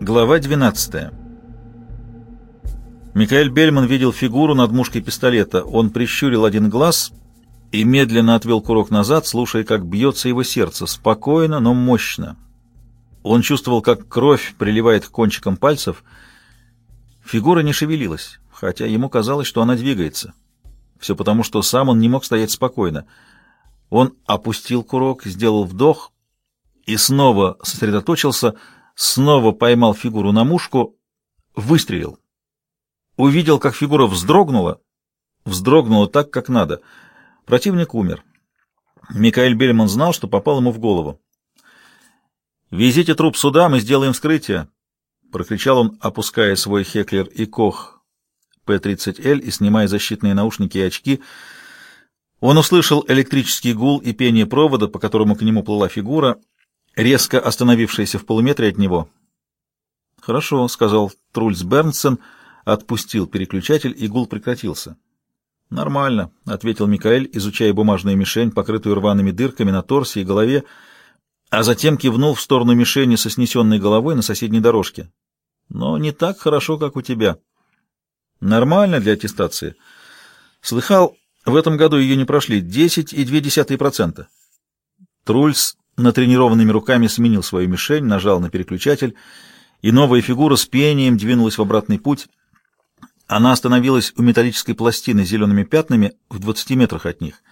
Глава 12. Микаэль Бельман видел фигуру над мушкой пистолета. Он прищурил один глаз и медленно отвел курок назад, слушая, как бьется его сердце, спокойно, но мощно. Он чувствовал, как кровь приливает к кончикам пальцев. Фигура не шевелилась, хотя ему казалось, что она двигается. Все потому, что сам он не мог стоять спокойно. Он опустил курок, сделал вдох и снова сосредоточился — снова поймал фигуру на мушку, выстрелил. Увидел, как фигура вздрогнула, вздрогнула так, как надо. Противник умер. Микаэль Бельман знал, что попал ему в голову. «Везите труп сюда, мы сделаем вскрытие», — прокричал он, опуская свой Хеклер и Кох П-30Л и снимая защитные наушники и очки. Он услышал электрический гул и пение провода, по которому к нему плыла фигура — резко остановившаяся в полуметре от него. «Хорошо», — сказал Трульс Бернсен, отпустил переключатель, и гул прекратился. «Нормально», — ответил Микаэль, изучая бумажную мишень, покрытую рваными дырками на торсе и голове, а затем кивнул в сторону мишени со снесенной головой на соседней дорожке. «Но не так хорошо, как у тебя». «Нормально для аттестации». «Слыхал, в этом году ее не прошли 10,2%. Трульс натренированными руками сменил свою мишень, нажал на переключатель, и новая фигура с пением двинулась в обратный путь. Она остановилась у металлической пластины с зелеными пятнами в 20 метрах от них.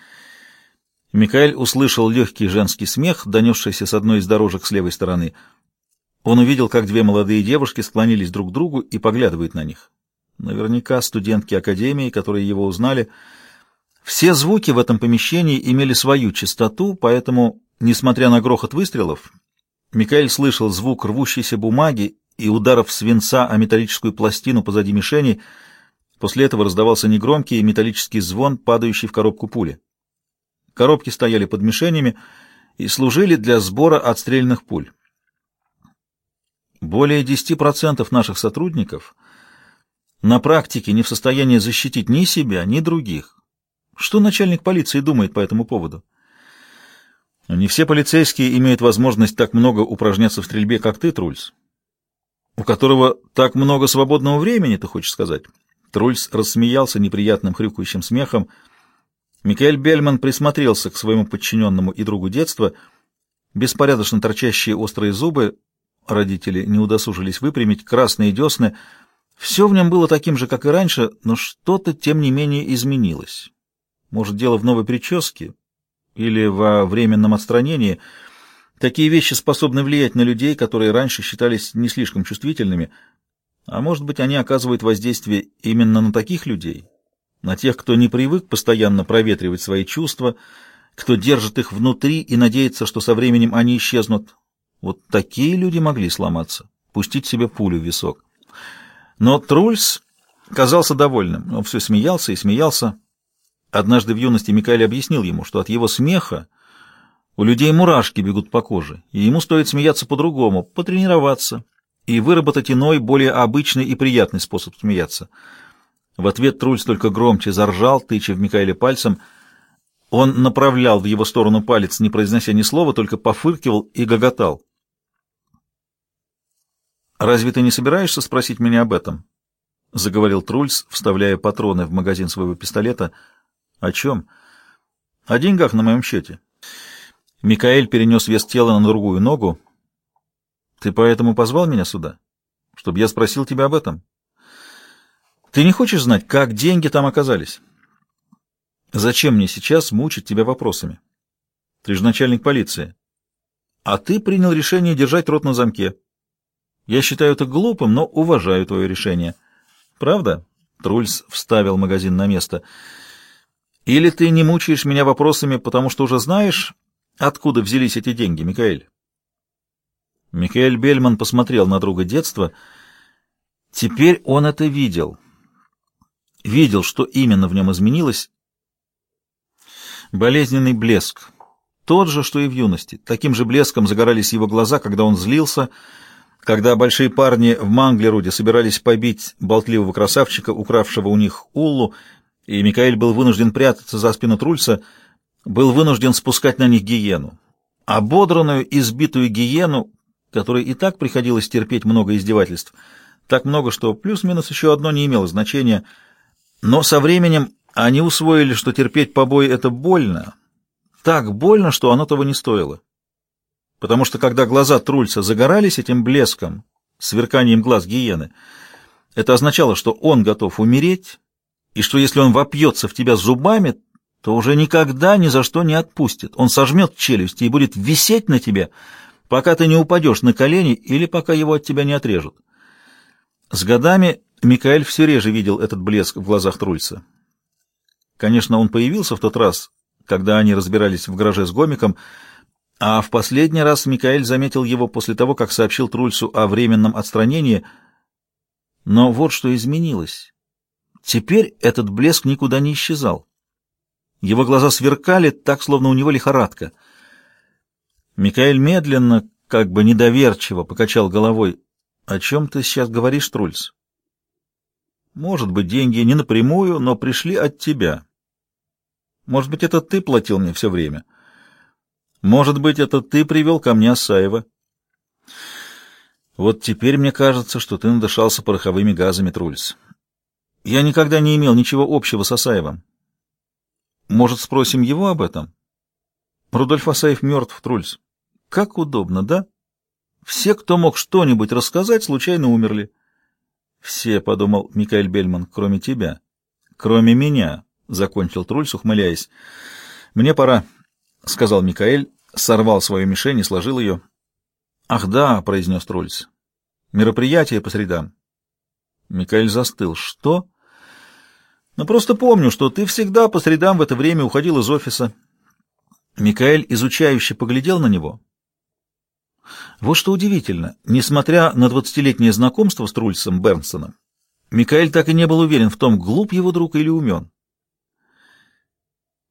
Микаэль услышал легкий женский смех, донесшийся с одной из дорожек с левой стороны. Он увидел, как две молодые девушки склонились друг к другу и поглядывают на них. Наверняка студентки академии, которые его узнали. Все звуки в этом помещении имели свою частоту, поэтому Несмотря на грохот выстрелов, Микаэль слышал звук рвущейся бумаги и ударов свинца о металлическую пластину позади мишени. После этого раздавался негромкий металлический звон, падающий в коробку пули. Коробки стояли под мишенями и служили для сбора отстрельных пуль. Более 10% наших сотрудников на практике не в состоянии защитить ни себя, ни других. Что начальник полиции думает по этому поводу? Не все полицейские имеют возможность так много упражняться в стрельбе, как ты, Трульс. У которого так много свободного времени, ты хочешь сказать? Трульс рассмеялся неприятным хрюкающим смехом. Микаэль Бельман присмотрелся к своему подчиненному и другу детства. Беспорядочно торчащие острые зубы, родители не удосужились выпрямить, красные десны. Все в нем было таким же, как и раньше, но что-то, тем не менее, изменилось. Может, дело в новой прическе? Или во временном отстранении, такие вещи способны влиять на людей, которые раньше считались не слишком чувствительными, а может быть, они оказывают воздействие именно на таких людей, на тех, кто не привык постоянно проветривать свои чувства, кто держит их внутри и надеется, что со временем они исчезнут. Вот такие люди могли сломаться, пустить себе пулю в висок. Но Трульс казался довольным. Он все смеялся и смеялся. Однажды в юности Микаэль объяснил ему, что от его смеха у людей мурашки бегут по коже, и ему стоит смеяться по-другому, потренироваться и выработать иной, более обычный и приятный способ смеяться. В ответ Трульс только громче заржал, тыча в Микаэля пальцем. Он направлял в его сторону палец, не произнося ни слова, только пофыркивал и гоготал. «Разве ты не собираешься спросить меня об этом?» — заговорил Трульс, вставляя патроны в магазин своего пистолета — «О чем?» «О деньгах на моем счете». Микаэль перенес вес тела на другую ногу. «Ты поэтому позвал меня сюда? Чтобы я спросил тебя об этом?» «Ты не хочешь знать, как деньги там оказались?» «Зачем мне сейчас мучить тебя вопросами? Ты же начальник полиции. А ты принял решение держать рот на замке. Я считаю это глупым, но уважаю твое решение. Правда?» Трульс вставил магазин на место — или ты не мучаешь меня вопросами, потому что уже знаешь, откуда взялись эти деньги, Микаэль? Микаэль Бельман посмотрел на друга детства. Теперь он это видел. Видел, что именно в нем изменилось. Болезненный блеск. Тот же, что и в юности. Таким же блеском загорались его глаза, когда он злился, когда большие парни в Манглеруде собирались побить болтливого красавчика, укравшего у них Уллу, и Микаэль был вынужден прятаться за спину Трульса, был вынужден спускать на них гиену. Ободранную, избитую гиену, которой и так приходилось терпеть много издевательств, так много, что плюс-минус еще одно не имело значения, но со временем они усвоили, что терпеть побои — это больно, так больно, что оно того не стоило. Потому что когда глаза Трульца загорались этим блеском, сверканием глаз гиены, это означало, что он готов умереть, и что если он вопьется в тебя зубами, то уже никогда ни за что не отпустит. Он сожмет челюсти и будет висеть на тебе, пока ты не упадешь на колени или пока его от тебя не отрежут. С годами Микаэль все реже видел этот блеск в глазах Трульца. Конечно, он появился в тот раз, когда они разбирались в гараже с Гомиком, а в последний раз Микаэль заметил его после того, как сообщил Трульцу о временном отстранении. Но вот что изменилось. Теперь этот блеск никуда не исчезал. Его глаза сверкали, так, словно у него лихорадка. Микаэль медленно, как бы недоверчиво, покачал головой. «О чем ты сейчас говоришь, Трульц?» «Может быть, деньги не напрямую, но пришли от тебя. Может быть, это ты платил мне все время. Может быть, это ты привел ко мне Асаева. Вот теперь мне кажется, что ты надышался пороховыми газами, Трульц. Я никогда не имел ничего общего с Асаевым. Может, спросим его об этом? Рудольф Асаев мертв, Трульц. Как удобно, да? Все, кто мог что-нибудь рассказать, случайно умерли. Все, — подумал Микаэль Бельман, — кроме тебя. Кроме меня. — закончил Трульс, ухмыляясь. «Мне пора», — сказал Микаэль, сорвал свою мишень и сложил ее. «Ах да», — произнес Трульс, — «мероприятие по средам». Микаэль застыл. «Что?» «Ну, просто помню, что ты всегда по средам в это время уходил из офиса». Микаэль изучающе поглядел на него. Вот что удивительно, несмотря на двадцатилетнее знакомство с Трульсом Бернсоном, Микаэль так и не был уверен в том, глуп его друг или умен.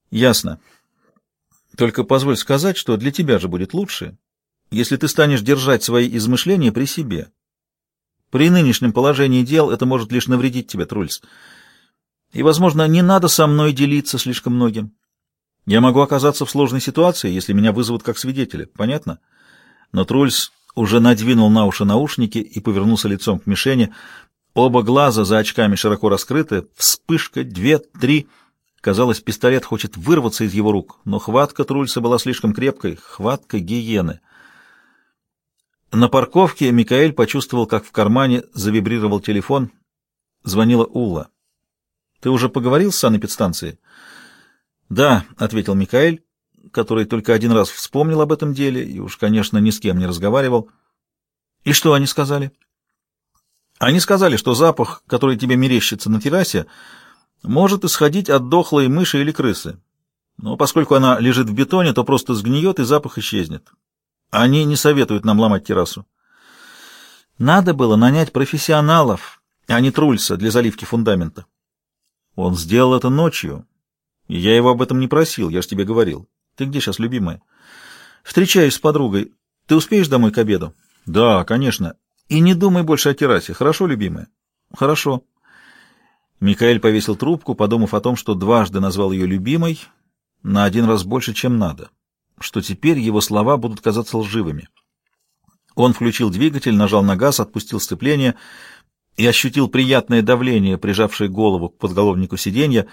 Ясно. Только позволь сказать, что для тебя же будет лучше, если ты станешь держать свои измышления при себе. При нынешнем положении дел это может лишь навредить тебе, Трульс. И, возможно, не надо со мной делиться слишком многим. Я могу оказаться в сложной ситуации, если меня вызовут как свидетеля. Понятно? Но Трульс уже надвинул на уши наушники и повернулся лицом к мишени. Оба глаза за очками широко раскрыты. Вспышка, две, три... Казалось, пистолет хочет вырваться из его рук, но хватка Трульса была слишком крепкой, хватка гиены. На парковке Микаэль почувствовал, как в кармане завибрировал телефон. Звонила Улла. «Ты уже поговорил с санэпидстанцией?» «Да», — ответил Микаэль, который только один раз вспомнил об этом деле и уж, конечно, ни с кем не разговаривал. «И что они сказали?» «Они сказали, что запах, который тебе мерещится на террасе, может исходить от дохлой мыши или крысы. Но поскольку она лежит в бетоне, то просто сгниет и запах исчезнет. Они не советуют нам ломать террасу. Надо было нанять профессионалов, а не Трульса для заливки фундамента. Он сделал это ночью. Я его об этом не просил, я ж тебе говорил. Ты где сейчас, любимая? Встречаюсь с подругой. Ты успеешь домой к обеду? Да, конечно. И не думай больше о террасе, хорошо, любимая? Хорошо. Микаэль повесил трубку, подумав о том, что дважды назвал ее любимой, на один раз больше, чем надо, что теперь его слова будут казаться лживыми. Он включил двигатель, нажал на газ, отпустил сцепление и ощутил приятное давление, прижавшее голову к подголовнику сиденья,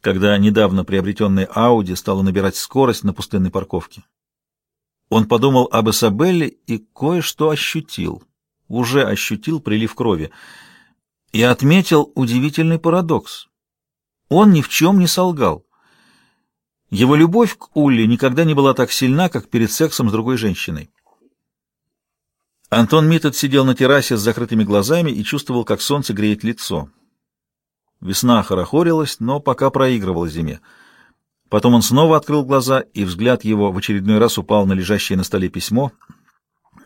когда недавно приобретенная Ауди стала набирать скорость на пустынной парковке. Он подумал об Эсабелле и кое-что ощутил. Уже ощутил прилив крови — и отметил удивительный парадокс. Он ни в чем не солгал. Его любовь к Улле никогда не была так сильна, как перед сексом с другой женщиной. Антон Миттед сидел на террасе с закрытыми глазами и чувствовал, как солнце греет лицо. Весна хорохорилась, но пока проигрывала зиме. Потом он снова открыл глаза, и взгляд его в очередной раз упал на лежащее на столе письмо.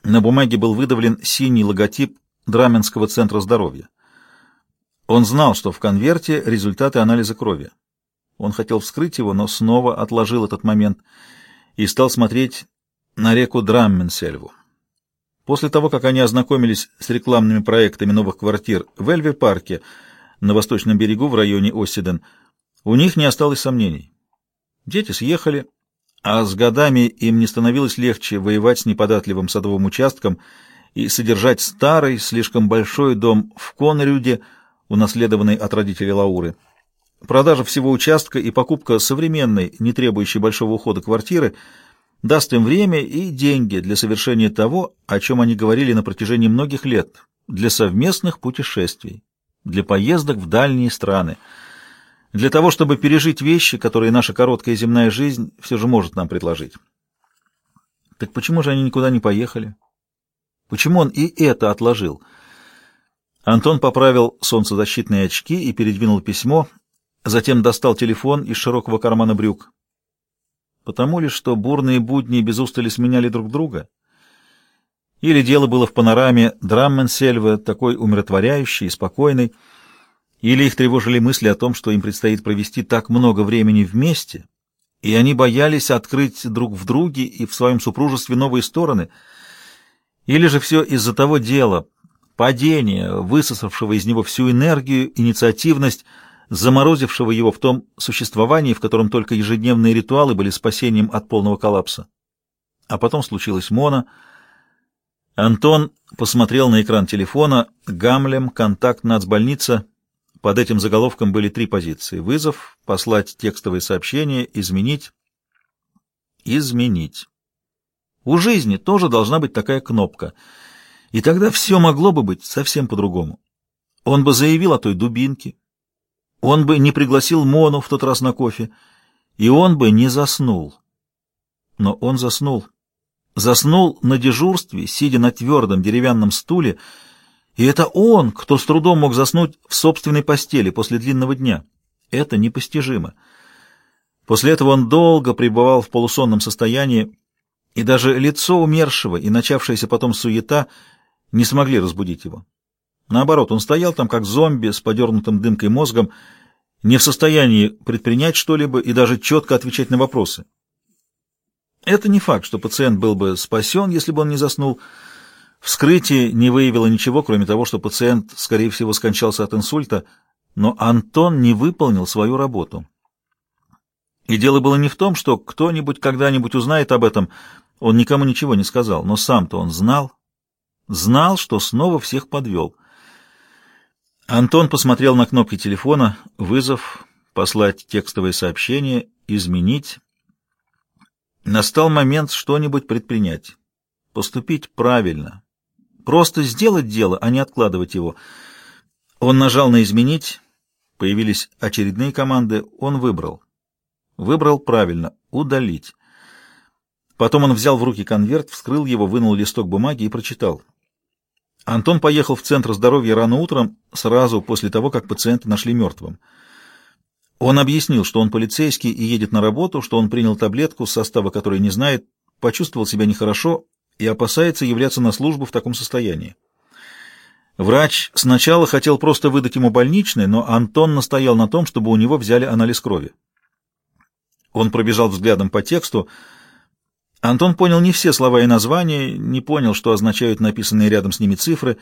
На бумаге был выдавлен синий логотип Драменского центра здоровья. Он знал, что в конверте результаты анализа крови. Он хотел вскрыть его, но снова отложил этот момент и стал смотреть на реку Драмменсельву. После того, как они ознакомились с рекламными проектами новых квартир в Эльве-парке на восточном берегу в районе Оссиден, у них не осталось сомнений. Дети съехали, а с годами им не становилось легче воевать с неподатливым садовым участком и содержать старый, слишком большой дом в Конрюде, унаследованный от родителей Лауры. Продажа всего участка и покупка современной, не требующей большого ухода квартиры, даст им время и деньги для совершения того, о чем они говорили на протяжении многих лет, для совместных путешествий, для поездок в дальние страны, для того, чтобы пережить вещи, которые наша короткая земная жизнь все же может нам предложить. Так почему же они никуда не поехали? Почему он и это отложил? Антон поправил солнцезащитные очки и передвинул письмо, Затем достал телефон из широкого кармана брюк. Потому ли, что бурные будни без устали сменяли друг друга? Или дело было в панораме Драмменсельва, такой умиротворяющий и спокойный, или их тревожили мысли о том, что им предстоит провести так много времени вместе, и они боялись открыть друг в друге и в своем супружестве новые стороны, или же все из-за того дела, падения, высосавшего из него всю энергию, инициативность, заморозившего его в том существовании, в котором только ежедневные ритуалы были спасением от полного коллапса. А потом случилась Мона. Антон посмотрел на экран телефона. Гамлем, контакт, нацбольница. Под этим заголовком были три позиции. Вызов, послать текстовые сообщения, изменить. Изменить. У жизни тоже должна быть такая кнопка. И тогда все могло бы быть совсем по-другому. Он бы заявил о той дубинке, он бы не пригласил Мону в тот раз на кофе, и он бы не заснул. Но он заснул. Заснул на дежурстве, сидя на твердом деревянном стуле, и это он, кто с трудом мог заснуть в собственной постели после длинного дня. Это непостижимо. После этого он долго пребывал в полусонном состоянии, и даже лицо умершего и начавшаяся потом суета не смогли разбудить его. Наоборот, он стоял там как зомби с подернутым дымкой мозгом, не в состоянии предпринять что-либо и даже четко отвечать на вопросы. Это не факт, что пациент был бы спасен, если бы он не заснул. Вскрытие не выявило ничего, кроме того, что пациент, скорее всего, скончался от инсульта, но Антон не выполнил свою работу. И дело было не в том, что кто-нибудь когда-нибудь узнает об этом, он никому ничего не сказал, но сам-то он знал, знал, что снова всех подвел — Антон посмотрел на кнопки телефона, вызов, послать текстовое сообщение, изменить. Настал момент что-нибудь предпринять, поступить правильно, просто сделать дело, а не откладывать его. Он нажал на «изменить», появились очередные команды, он выбрал. Выбрал правильно — удалить. Потом он взял в руки конверт, вскрыл его, вынул листок бумаги и прочитал — Антон поехал в Центр здоровья рано утром, сразу после того, как пациента нашли мертвым. Он объяснил, что он полицейский и едет на работу, что он принял таблетку, состава которой не знает, почувствовал себя нехорошо и опасается являться на службу в таком состоянии. Врач сначала хотел просто выдать ему больничный, но Антон настоял на том, чтобы у него взяли анализ крови. Он пробежал взглядом по тексту, Антон понял не все слова и названия, не понял, что означают написанные рядом с ними цифры,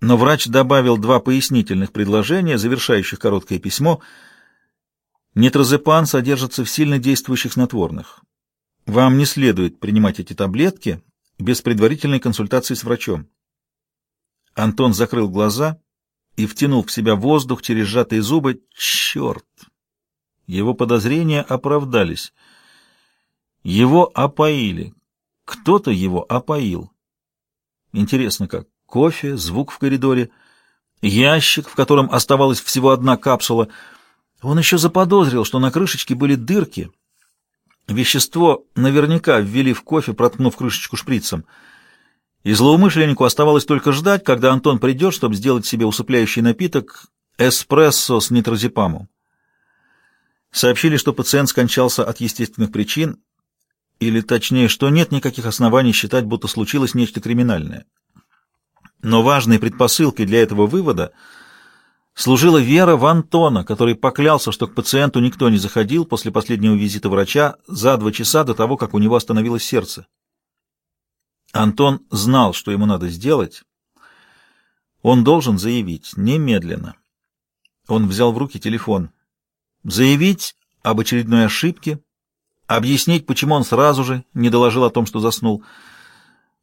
но врач добавил два пояснительных предложения, завершающих короткое письмо. Нитрозепан содержится в сильно действующих снотворных. Вам не следует принимать эти таблетки без предварительной консультации с врачом. Антон закрыл глаза и втянул в себя воздух через сжатые зубы. Черт! Его подозрения оправдались. Его опоили. Кто-то его опоил. Интересно как. Кофе, звук в коридоре, ящик, в котором оставалась всего одна капсула. Он еще заподозрил, что на крышечке были дырки. Вещество наверняка ввели в кофе, проткнув крышечку шприцем. И злоумышленнику оставалось только ждать, когда Антон придет, чтобы сделать себе усыпляющий напиток эспрессо с нитрозепамом. Сообщили, что пациент скончался от естественных причин, или точнее, что нет никаких оснований считать, будто случилось нечто криминальное. Но важной предпосылкой для этого вывода служила вера в Антона, который поклялся, что к пациенту никто не заходил после последнего визита врача за два часа до того, как у него остановилось сердце. Антон знал, что ему надо сделать. Он должен заявить немедленно. Он взял в руки телефон. Заявить об очередной ошибке, объяснить, почему он сразу же не доложил о том, что заснул.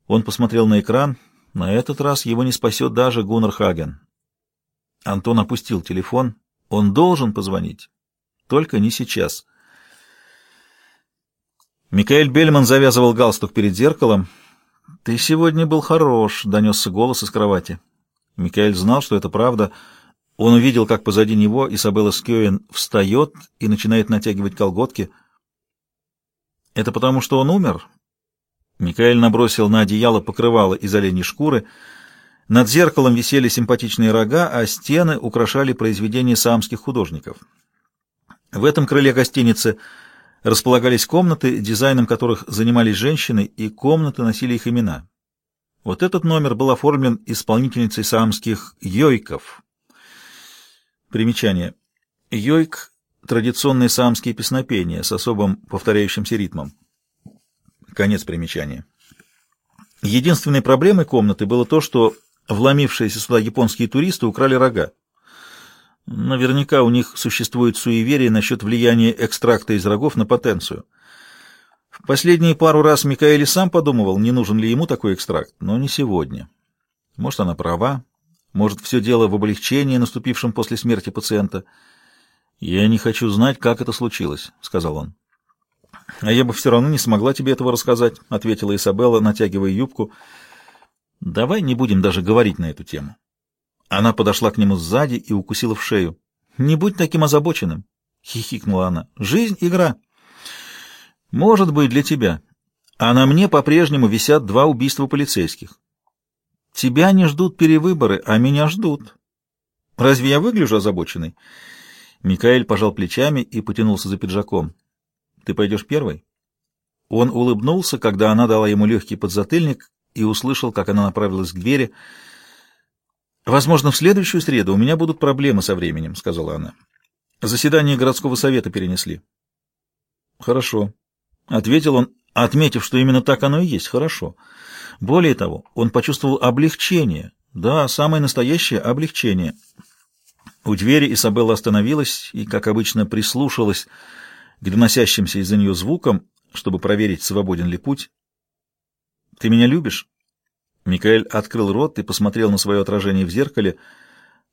Он посмотрел на экран. На этот раз его не спасет даже Гуннар Хаген. Антон опустил телефон. Он должен позвонить. Только не сейчас. Микаэль Бельман завязывал галстук перед зеркалом. «Ты сегодня был хорош», — донесся голос из кровати. Микаэль знал, что это правда. Он увидел, как позади него Изабелла Скёен встает и начинает натягивать колготки. «Это потому, что он умер?» Микаэль набросил на одеяло покрывало из оленей шкуры. Над зеркалом висели симпатичные рога, а стены украшали произведения самских художников. В этом крыле гостиницы располагались комнаты, дизайном которых занимались женщины, и комнаты носили их имена. Вот этот номер был оформлен исполнительницей самских йойков. Примечание. Йойк — традиционные самские песнопения с особым повторяющимся ритмом. Конец примечания. Единственной проблемой комнаты было то, что вломившиеся сюда японские туристы украли рога. Наверняка у них существует суеверие насчет влияния экстракта из рогов на потенцию. В последние пару раз Микаэль сам подумывал, не нужен ли ему такой экстракт, но не сегодня. Может, она права, может, все дело в облегчении, наступившем после смерти пациента. «Я не хочу знать, как это случилось», — сказал он. «А я бы все равно не смогла тебе этого рассказать», — ответила Изабелла, натягивая юбку. «Давай не будем даже говорить на эту тему». Она подошла к нему сзади и укусила в шею. «Не будь таким озабоченным!» — хихикнула она. «Жизнь — игра!» «Может быть, для тебя. А на мне по-прежнему висят два убийства полицейских. Тебя не ждут перевыборы, а меня ждут. Разве я выгляжу озабоченной?» Микаэль пожал плечами и потянулся за пиджаком. «Ты пойдешь первой?» Он улыбнулся, когда она дала ему легкий подзатыльник и услышал, как она направилась к двери — «Возможно, в следующую среду у меня будут проблемы со временем», — сказала она. «Заседание городского совета перенесли». «Хорошо», — ответил он, отметив, что именно так оно и есть. «Хорошо». Более того, он почувствовал облегчение. Да, самое настоящее облегчение. У двери Изабелла остановилась и, как обычно, прислушалась к доносящимся из-за нее звукам, чтобы проверить, свободен ли путь. «Ты меня любишь?» Микаэль открыл рот и посмотрел на свое отражение в зеркале.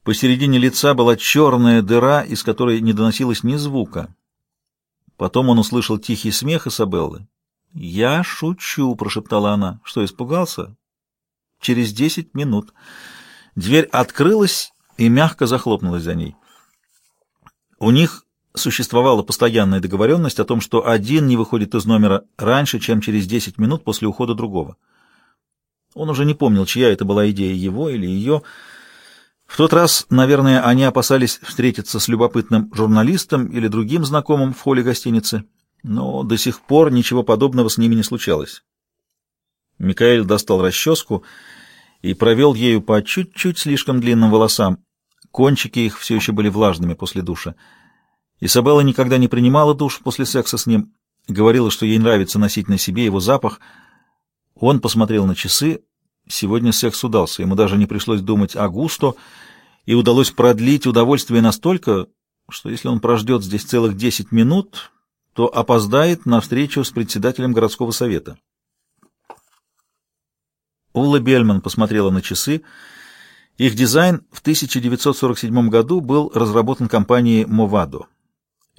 Посередине лица была черная дыра, из которой не доносилось ни звука. Потом он услышал тихий смех Исабеллы. «Я шучу», — прошептала она. «Что, испугался?» «Через десять минут». Дверь открылась и мягко захлопнулась за ней. У них существовала постоянная договоренность о том, что один не выходит из номера раньше, чем через десять минут после ухода другого. Он уже не помнил, чья это была идея, его или ее. В тот раз, наверное, они опасались встретиться с любопытным журналистом или другим знакомым в холле гостиницы, но до сих пор ничего подобного с ними не случалось. Микаэль достал расческу и провел ею по чуть-чуть слишком длинным волосам. Кончики их все еще были влажными после душа. Изабелла никогда не принимала душ после секса с ним, говорила, что ей нравится носить на себе его запах — он посмотрел на часы. Сегодня секс удался. Ему даже не пришлось думать о густо, и удалось продлить удовольствие настолько, что если он прождет здесь целых десять минут, то опоздает на встречу с председателем городского совета. Улла Бельман посмотрела на часы. Их дизайн в 1947 году был разработан компанией «Мовадо».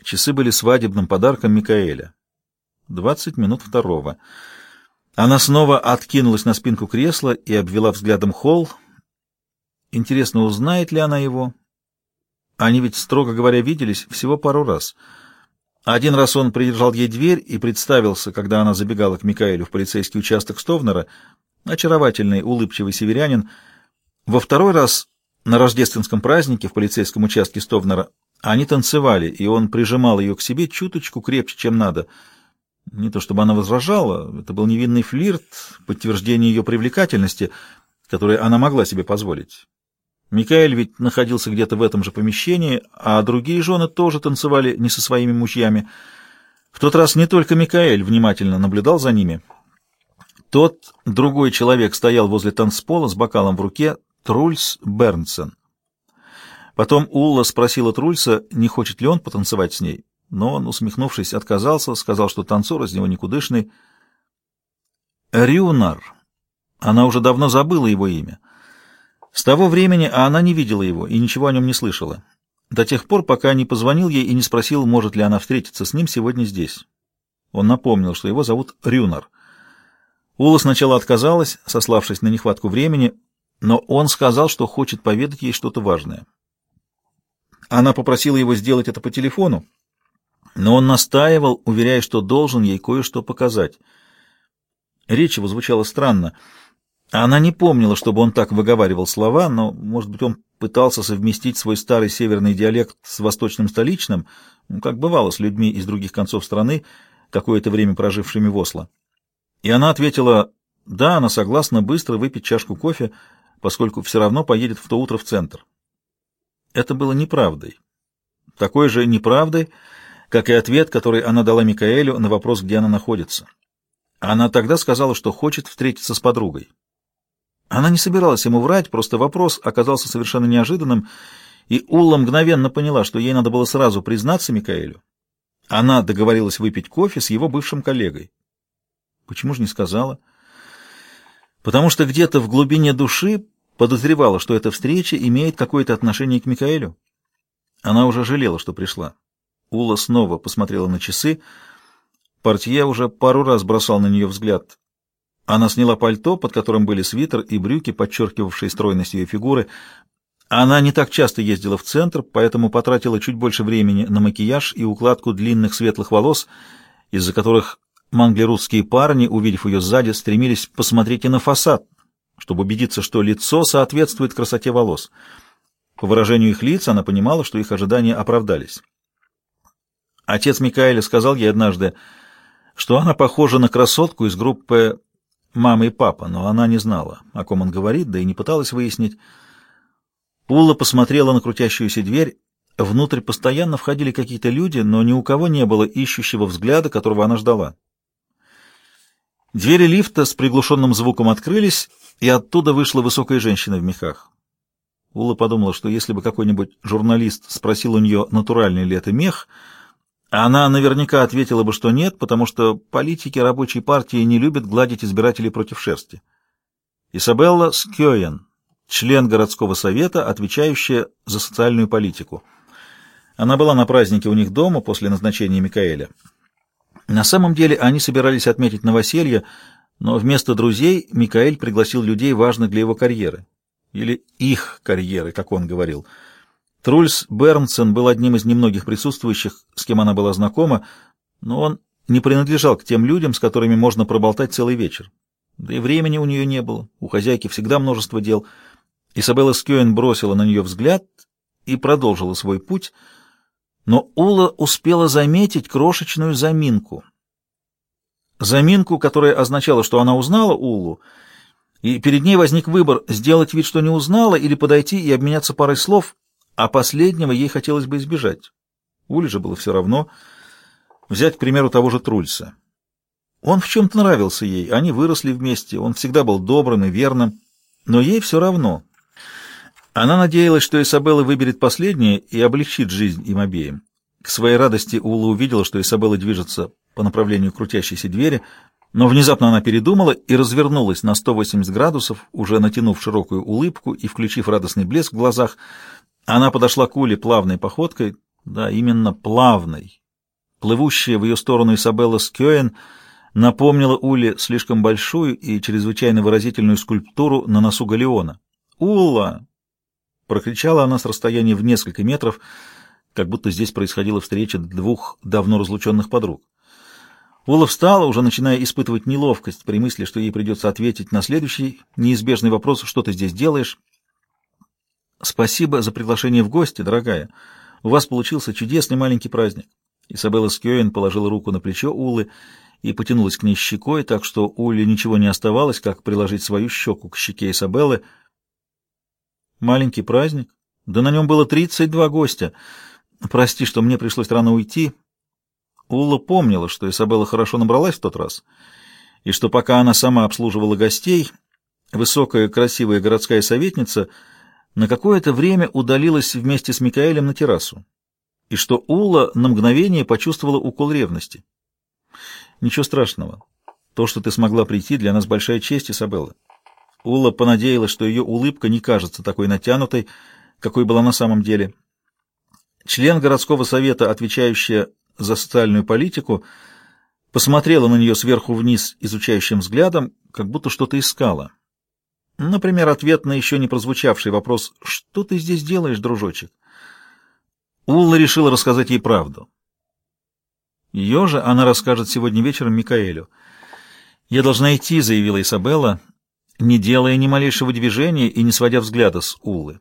Часы были свадебным подарком Микаэля. 20 минут второго. Она снова откинулась на спинку кресла и обвела взглядом холл. Интересно, узнает ли она его? Они ведь, строго говоря, виделись всего пару раз. Один раз он придержал ей дверь и представился, когда она забегала к Микаэлю в полицейский участок Стовнера, очаровательный, улыбчивый северянин. Во второй раз на рождественском празднике в полицейском участке Стовнера они танцевали, и он прижимал ее к себе чуточку крепче, чем надо — не то чтобы она возражала, это был невинный флирт, подтверждение ее привлекательности, которое она могла себе позволить. Микаэль ведь находился где-то в этом же помещении, а другие жены тоже танцевали не со своими мужьями. В тот раз не только Микаэль внимательно наблюдал за ними. Тот другой человек стоял возле танцпола с бокалом в руке, Трульс Бернсен. Потом Улла спросила Трульса, не хочет ли он потанцевать с ней. но он, усмехнувшись, отказался, сказал, что танцор из него никудышный. Рюнар. Она уже давно забыла его имя. С того времени она не видела его и ничего о нем не слышала. До тех пор, пока не позвонил ей и не спросил, может ли она встретиться с ним сегодня здесь. Он напомнил, что его зовут Рюнар. Ула сначала отказалась, сославшись на нехватку времени, но он сказал, что хочет поведать ей что-то важное. Она попросила его сделать это по телефону, но он настаивал, уверяя, что должен ей кое-что показать. Речь его звучала странно. Она не помнила, чтобы он так выговаривал слова, но, может быть, он пытался совместить свой старый северный диалект с восточным столичным, как бывало с людьми из других концов страны, какое-то время прожившими в Осло. И она ответила, да, она согласна быстро выпить чашку кофе, поскольку все равно поедет в то утро в центр. Это было неправдой. Такой же неправдой, как и ответ, который она дала Микаэлю на вопрос, где она находится. Она тогда сказала, что хочет встретиться с подругой. Она не собиралась ему врать, просто вопрос оказался совершенно неожиданным, и Улла мгновенно поняла, что ей надо было сразу признаться Микаэлю. Она договорилась выпить кофе с его бывшим коллегой. Почему же не сказала? Потому что где-то в глубине души подозревала, что эта встреча имеет какое-то отношение к Микаэлю. Она уже жалела, что пришла. Ула снова посмотрела на часы. Портье уже пару раз бросал на нее взгляд. Она сняла пальто, под которым были свитер и брюки, подчеркивавшие стройность ее фигуры. Она не так часто ездила в центр, поэтому потратила чуть больше времени на макияж и укладку длинных светлых волос, из-за которых манглерудские парни, увидев ее сзади, стремились посмотреть и на фасад, чтобы убедиться, что лицо соответствует красоте волос. По выражению их лиц она понимала, что их ожидания оправдались. Отец Микаэля сказал ей однажды, что она похожа на красотку из группы «Мама и папа», но она не знала, о ком он говорит, да и не пыталась выяснить. Ула посмотрела на крутящуюся дверь. Внутрь постоянно входили какие-то люди, но ни у кого не было ищущего взгляда, которого она ждала. Двери лифта с приглушенным звуком открылись, и оттуда вышла высокая женщина в мехах. Ула подумала, что если бы какой-нибудь журналист спросил у нее, натуральный ли это мех, она наверняка ответила бы, что нет, потому что политики рабочей партии не любят гладить избирателей против шерсти. Изабелла Скёен, член городского совета, отвечающая за социальную политику. Она была на празднике у них дома после назначения Микаэля. На самом деле они собирались отметить новоселье, но вместо друзей Микаэль пригласил людей, важных для его карьеры. Или их карьеры, как он говорил. Трульс Бернсен был одним из немногих присутствующих, с кем она была знакома, но он не принадлежал к тем людям, с которыми можно проболтать целый вечер. Да и времени у нее не было, у хозяйки всегда множество дел. Изабелла Скёен бросила на нее взгляд и продолжила свой путь, но Ула успела заметить крошечную заминку. Заминку, которая означала, что она узнала Улу, и перед ней возник выбор сделать вид, что не узнала, или подойти и обменяться парой слов — а последнего ей хотелось бы избежать. Уле же было все равно. Взять, к примеру, того же Трульса. Он в чем-то нравился ей, они выросли вместе, он всегда был добрым и верным, но ей все равно. Она надеялась, что Исабелла выберет последнее и облегчит жизнь им обеим. К своей радости Ула увидела, что Исабелла движется по направлению крутящейся двери, но внезапно она передумала и развернулась на 180 градусов, уже натянув широкую улыбку и включив радостный блеск в глазах, она подошла к Уле плавной походкой, да, именно плавной. Плывущая в ее сторону Изабелла Скёен напомнила Уле слишком большую и чрезвычайно выразительную скульптуру на носу галеона. «Ула!» — прокричала она с расстояния в несколько метров, как будто здесь происходила встреча двух давно разлученных подруг. Ула встала, уже начиная испытывать неловкость при мысли, что ей придется ответить на следующий неизбежный вопрос «Что ты здесь делаешь?». Спасибо за приглашение в гости, дорогая. У вас получился чудесный маленький праздник. Изабелла Скёен положила руку на плечо Улы и потянулась к ней щекой, так что Уле ничего не оставалось, как приложить свою щеку к щеке Изабеллы. Маленький праздник? Да на нем было тридцать два гостя. Прости, что мне пришлось рано уйти. Ула помнила, что Изабелла хорошо набралась в тот раз, и что пока она сама обслуживала гостей, высокая красивая городская советница — на какое-то время удалилась вместе с Микаэлем на террасу. и что Ула на мгновение почувствовала укол ревности. «Ничего страшного. То, что ты смогла прийти, для нас большая честь, Изабелла». Ула понадеялась, что ее улыбка не кажется такой натянутой, какой была на самом деле. Член городского совета, отвечающая за социальную политику, посмотрела на нее сверху вниз изучающим взглядом, как будто что-то искала. Например, ответ на еще не прозвучавший вопрос «Что ты здесь делаешь, дружочек?» Улла решила рассказать ей правду. Ее же она расскажет сегодня вечером Микаэлю. «Я должна идти», — заявила Изабелла, не делая ни малейшего движения и не сводя взгляда с Уллы.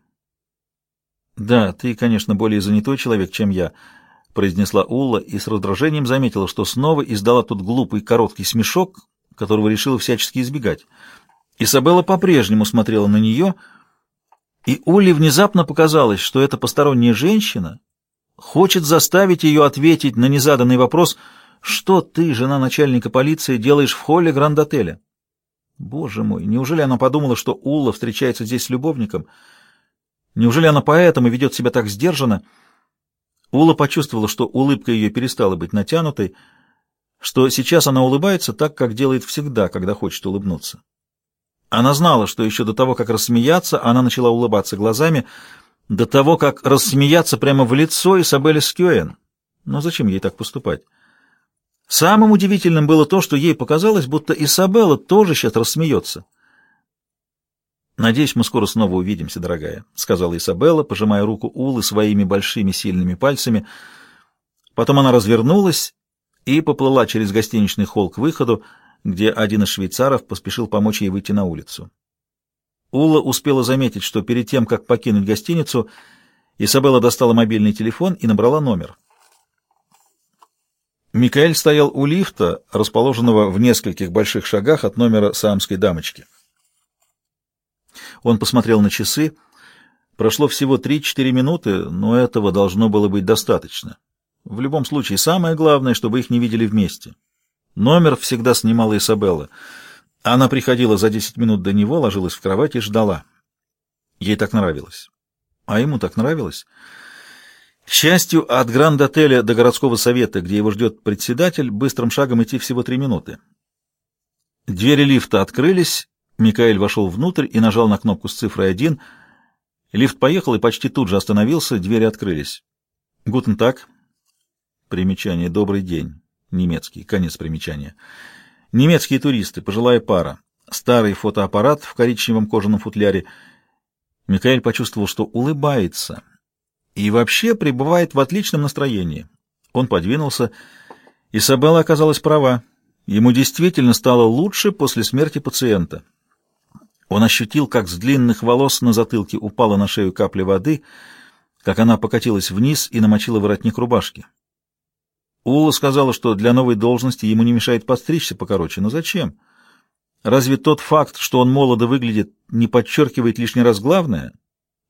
«Да, ты, конечно, более занятой человек, чем я», — произнесла Улла и с раздражением заметила, что снова издала тот глупый короткий смешок, которого решила всячески избегать. Изабелла по-прежнему смотрела на нее, и Улле внезапно показалось, что эта посторонняя женщина хочет заставить ее ответить на незаданный вопрос «Что ты, жена начальника полиции, делаешь в холле Гранд-отеля?» Боже мой, неужели она подумала, что Улла встречается здесь с любовником? Неужели она поэтому ведет себя так сдержанно? Ула почувствовала, что улыбка ее перестала быть натянутой, что сейчас она улыбается так, как делает всегда, когда хочет улыбнуться. Она знала, что еще до того, как рассмеяться, она начала улыбаться глазами, до того, как рассмеяться прямо в лицо Изабелле Скюэн. Но зачем ей так поступать? Самым удивительным было то, что ей показалось, будто Изабелла тоже сейчас рассмеется. «Надеюсь, мы скоро снова увидимся, дорогая», — сказала Изабелла, пожимая руку Улы своими большими сильными пальцами. Потом она развернулась и поплыла через гостиничный холл к выходу, где один из швейцаров поспешил помочь ей выйти на улицу. Ула успела заметить, что перед тем, как покинуть гостиницу, Изабелла достала мобильный телефон и набрала номер. Микаэль стоял у лифта, расположенного в нескольких больших шагах от номера самской дамочки. Он посмотрел на часы. Прошло всего 3-4 минуты, но этого должно было быть достаточно. В любом случае, самое главное, чтобы их не видели вместе. Номер всегда снимала Изабелла. Она приходила за 10 минут до него, ложилась в кровать и ждала. Ей так нравилось. А ему так нравилось. К счастью, от Гранд-отеля до городского совета, где его ждет председатель, быстрым шагом идти всего три минуты. Двери лифта открылись, Микаэль вошел внутрь и нажал на кнопку с цифрой 1. Лифт поехал и почти тут же остановился, двери открылись. «Гутен так». Примечание «Добрый день». Немецкий. Конец примечания. Немецкие туристы, пожилая пара. Старый фотоаппарат в коричневом кожаном футляре. Микаэль почувствовал, что улыбается и вообще пребывает в отличном настроении. Он подвинулся, и Сабелла оказалась права. Ему действительно стало лучше после смерти пациента. Он ощутил, как с длинных волос на затылке упала на шею капля воды, как она покатилась вниз и намочила воротник рубашки. Ула сказала, что для новой должности ему не мешает подстричься покороче. Но зачем? Разве тот факт, что он молодо выглядит, не подчеркивает лишний раз главное?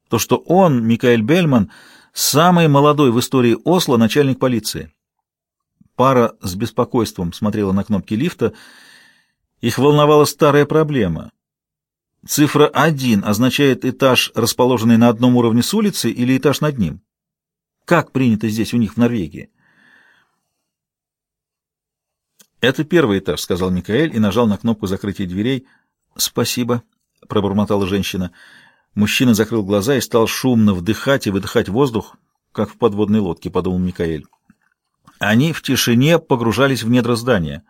То, что он, Микаэль Бельман, Самый молодой в истории Осло начальник полиции. Пара с беспокойством смотрела на кнопки лифта. Их волновала старая проблема. Цифра 1 означает этаж, расположенный на одном уровне с улицы, или этаж над ним. Как принято здесь у них в Норвегии? «Это первый этаж», — сказал Микаэль и нажал на кнопку закрытия дверей. «Спасибо», — пробормотала женщина. Мужчина закрыл глаза и стал шумно вдыхать и выдыхать воздух, как в подводной лодке, подумал Микаэль. Они в тишине погружались в недра здания.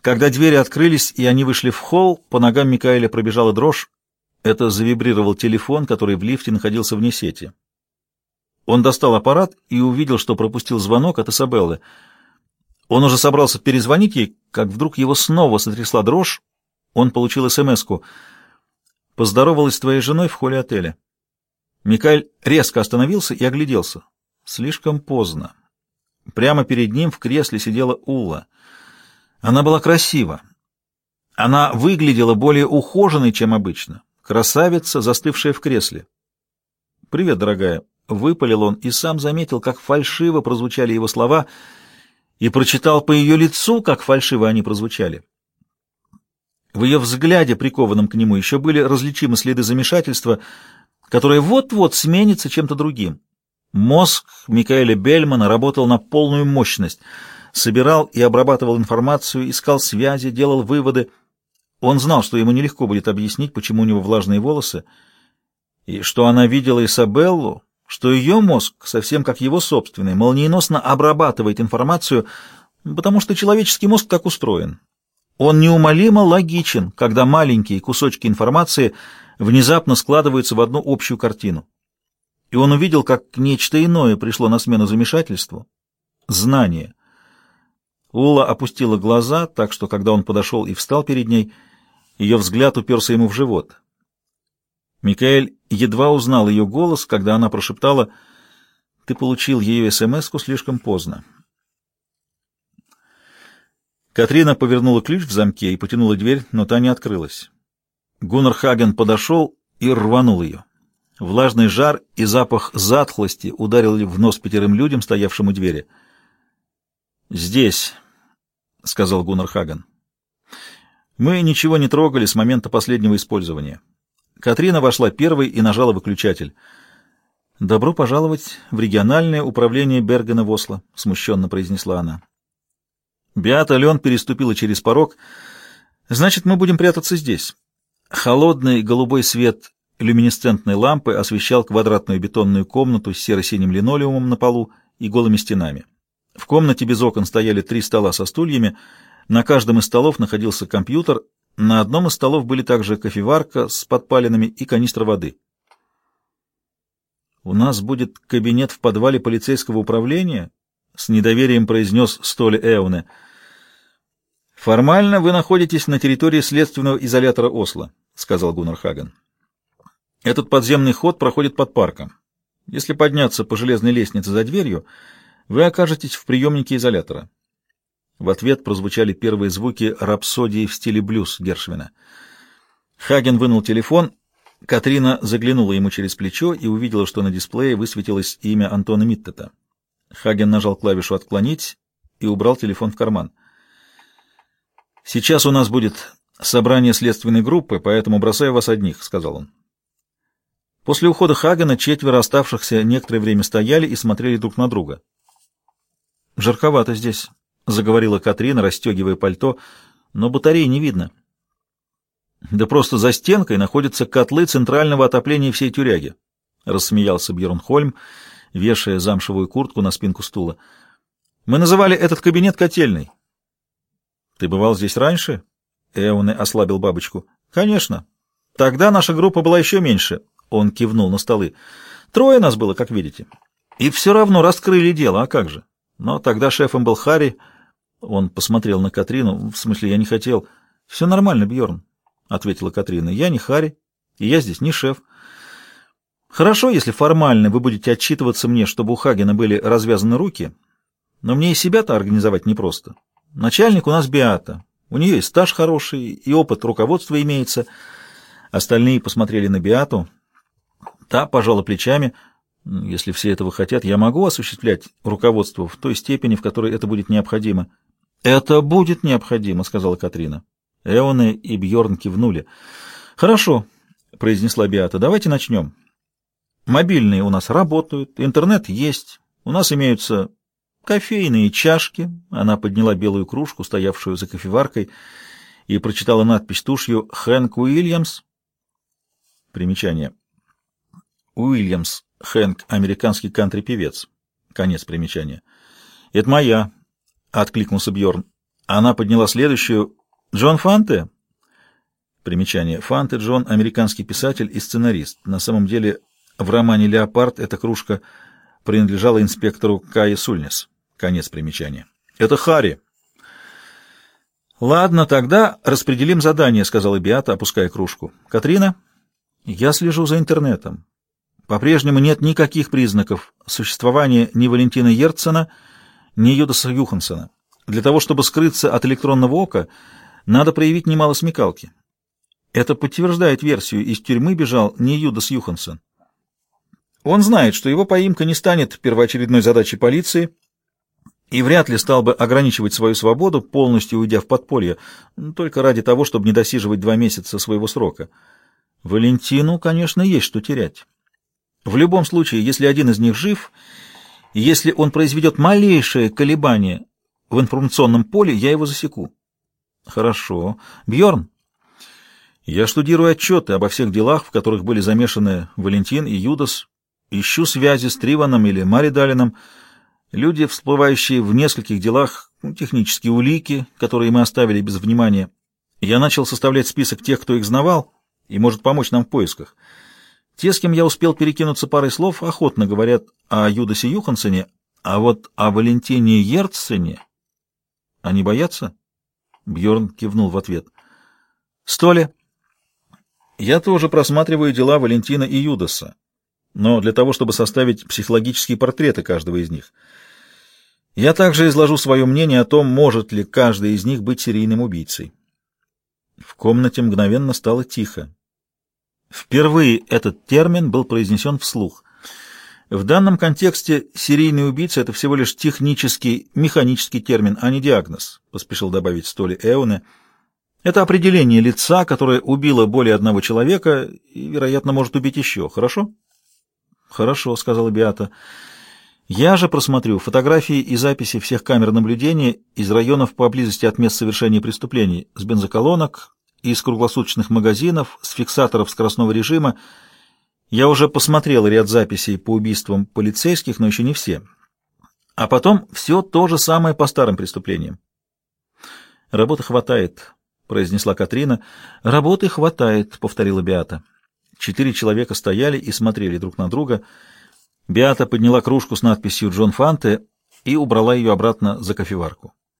Когда двери открылись и они вышли в холл, по ногам Микаэля пробежала дрожь. Это завибрировал телефон, который в лифте находился вне сети. Он достал аппарат и увидел, что пропустил звонок от Isabelle. Он уже собрался перезвонить ей, как вдруг его снова сотрясла дрожь. Он получил СМС-ку — Поздоровалась с твоей женой в холле отеля. Микаэль резко остановился и огляделся. Слишком поздно. Прямо перед ним в кресле сидела Улла. Она была красива. Она выглядела более ухоженной, чем обычно. Красавица, застывшая в кресле. «Привет, дорогая», — выпалил он и сам заметил, как фальшиво прозвучали его слова, и прочитал по ее лицу, как фальшиво они прозвучали. В ее взгляде, прикованном к нему, еще были различимы следы замешательства, которое вот-вот сменится чем-то другим. Мозг Микаэля Бельмана работал на полную мощность, собирал и обрабатывал информацию, искал связи, делал выводы. Он знал, что ему нелегко будет объяснить, почему у него влажные волосы, и что она видела Изабеллу, что ее мозг, совсем как его собственный, молниеносно обрабатывает информацию, потому что человеческий мозг так устроен. Он неумолимо логичен, когда маленькие кусочки информации внезапно складываются в одну общую картину и он увидел, как нечто иное пришло на смену замешательству — знание. Ула опустила глаза, так что, когда он подошел и встал перед ней, ее взгляд уперся ему в живот. Микаэль едва узнал ее голос, когда она прошептала «Ты получил ее СМС-ку слишком поздно». Катрина повернула ключ в замке и потянула дверь, но та не открылась. Гуннар Хаген подошел и рванул ее. Влажный жар и запах затхлости ударили в нос пятерым людям, стоявшим у двери. «Здесь», — сказал Гуннар Хаган. «Мы ничего не трогали с момента последнего использования». Катрина вошла первой и нажала выключатель. «Добро пожаловать в региональное управление Бергена в Осло», — смущенно произнесла она. Беата Лен переступила через порог. «Значит, мы будем прятаться здесь». Холодный голубой свет люминесцентной лампы освещал квадратную бетонную комнату с серо-синим линолеумом на полу и голыми стенами. В комнате без окон стояли три стола со стульями, на каждом из столов находился компьютер, на одном из столов были также кофеварка с подпалинами и канистра воды. «У нас будет кабинет в подвале полицейского управления?» — с недоверием произнес Столи Эуне. «Формально вы находитесь на территории следственного изолятора Осло», — сказал Гуннар Хаген. Этот подземный ход проходит под парком. Если подняться по железной лестнице за дверью, вы окажетесь в приемнике изолятора. В ответ прозвучали первые звуки рапсодии в стиле блюз Гершвина. Хаген вынул телефон. Катрина заглянула ему через плечо и увидела, что на дисплее высветилось имя Антона Миттета. Хаген нажал клавишу «Отклонить» и убрал телефон в карман. «Сейчас у нас будет собрание следственной группы, поэтому бросаю вас одних», — сказал он. После ухода Хагена четверо оставшихся некоторое время стояли и смотрели друг на друга. «Жарковато здесь», — заговорила Катрина, расстегивая пальто, — «но батареи не видно». «Да просто за стенкой находятся котлы центрального отопления всей тюряги», — рассмеялся Бьерн Хольм, вешая замшевую куртку на спинку стула. «Мы называли этот кабинет котельной». «Ты бывал здесь раньше?» — Эоне ослабил бабочку. «Конечно. Тогда наша группа была еще меньше, он кивнул на столы. Трое нас было, как видите. И все равно раскрыли дело, а как же? Но тогда шефом был Харри. Он посмотрел на Катрину. В смысле, я не хотел. Все нормально, Бьорн, ответила Катрина. Я не Харри, и я здесь не шеф. Хорошо, если формально вы будете отчитываться мне, чтобы у Хагена были развязаны руки, но мне и себя-то организовать непросто. Начальник у нас Биата. У нее и стаж хороший, и опыт руководства имеется. Остальные посмотрели на Биату. Та пожала плечами. Если все этого хотят, я могу осуществлять руководство в той степени, в которой это будет необходимо. Это будет необходимо, сказала Катрина. Эоне и Бьорн кивнули. Хорошо, произнесла Биата. Давайте начнем. Мобильные у нас работают, интернет есть. У нас имеются кофейные чашки. Она подняла белую кружку, стоявшую за кофеваркой, и прочитала надпись тушью «Хэнк Уильямс». Примечание. Уильямс Хэнк, американский кантри-певец. Конец примечания. «Это моя», — откликнулся Бьорн. Она подняла следующую. «Джон Фанте?» Примечание. Фанте Джон — американский писатель и сценарист. На самом деле в романе «Леопард» эта кружка принадлежала инспектору Кае Сульнес. Конец примечания. «Это Харри». «Ладно, тогда распределим задание», — сказала Биата, опуская кружку. «Катрина?» «Я слежу за интернетом. По-прежнему нет никаких признаков существования ни Валентина Ерцена, ни Юдаса Юхансена. Для того, чтобы скрыться от электронного ока, надо проявить немало смекалки. Это подтверждает версию, из тюрьмы бежал не Юдас Юхансен. Он знает, что его поимка не станет первоочередной задачей полиции и вряд ли стал бы ограничивать свою свободу, полностью уйдя в подполье, только ради того, чтобы не досиживать два месяца своего срока. Валентину, конечно, есть что терять. В любом случае, если один из них жив, если он произведет малейшее колебание в информационном поле, я его засеку. Хорошо. Бьорн, я штудирую отчеты обо всех делах, в которых были замешаны Валентин и Юдас. Ищу связи с Триваном или Маридалином. Люди, всплывающие в нескольких делах, ну, технические улики, которые мы оставили без внимания. Я начал составлять список тех, кто их знавал и может помочь нам в поисках. Те, с кем я успел перекинуться парой слов, охотно говорят о Юдасе Юхансене, а вот о Валентине Ерцене они боятся? Бьорн кивнул в ответ. Столи. Я тоже просматриваю дела Валентина и Юдаса, но для того, чтобы составить психологические портреты каждого из них. Я также изложу свое мнение о том, может ли каждый из них быть серийным убийцей. В комнате мгновенно стало тихо. Впервые этот термин был произнесен вслух. В данном контексте серийный убийца — это всего лишь технический, механический термин, а не диагноз, — поспешил добавить Столи Эуне. Это определение лица, которое убило более одного человека и, вероятно, может убить еще. Хорошо? Хорошо, — сказала Биата. Я же просмотрю фотографии и записи всех камер наблюдения из районов поблизости от мест совершения преступлений, с бензоколонок, из круглосуточных магазинов, с фиксаторов скоростного режима, я уже посмотрел ряд записей по убийствам полицейских, но еще не все. А потом все то же самое по старым преступлениям. «Работы хватает», — произнесла Катрина. «Работы хватает», — повторила Биата. Четыре человека стояли и смотрели друг на друга. Биата подняла кружку с надписью «Джон Фанте» и убрала ее обратно за кофеварку.